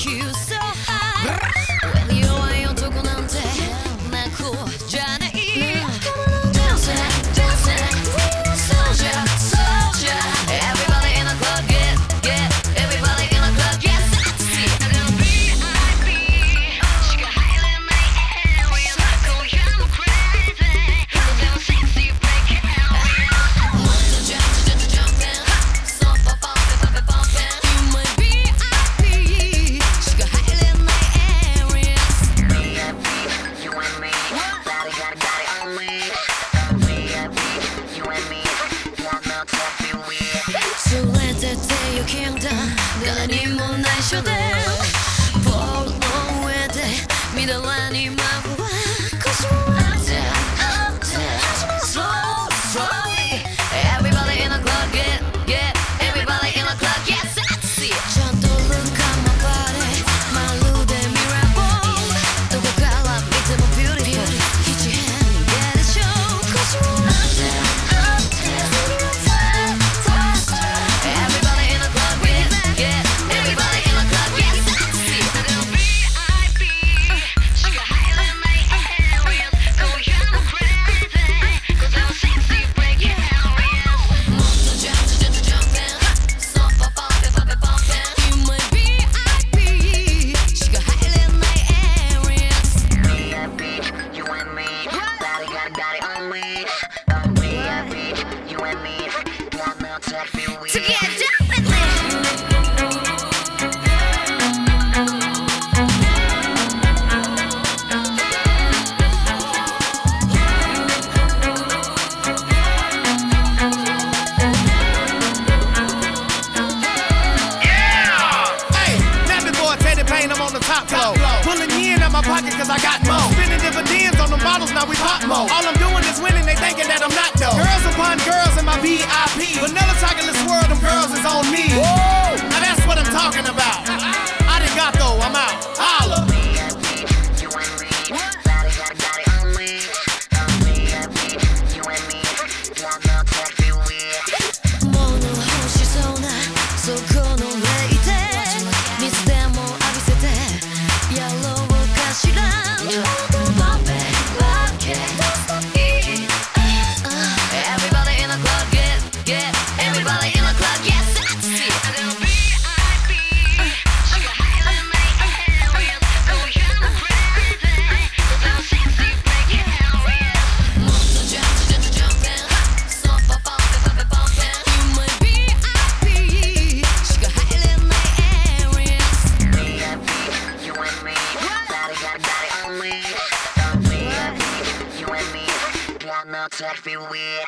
you so high. 何も内緒で棒の上で乱れ I'm on the top flow. Pulling in out my pocket cause I got mo'. Spending dividends on the bottles, now we pop mo'. All I'm doing is winning melts everywhere.